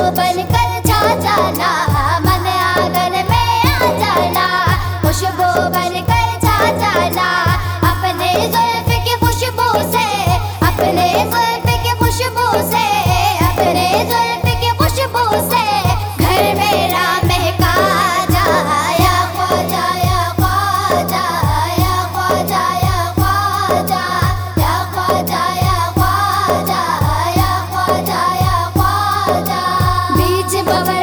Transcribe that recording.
بن کر جا جانا Come on.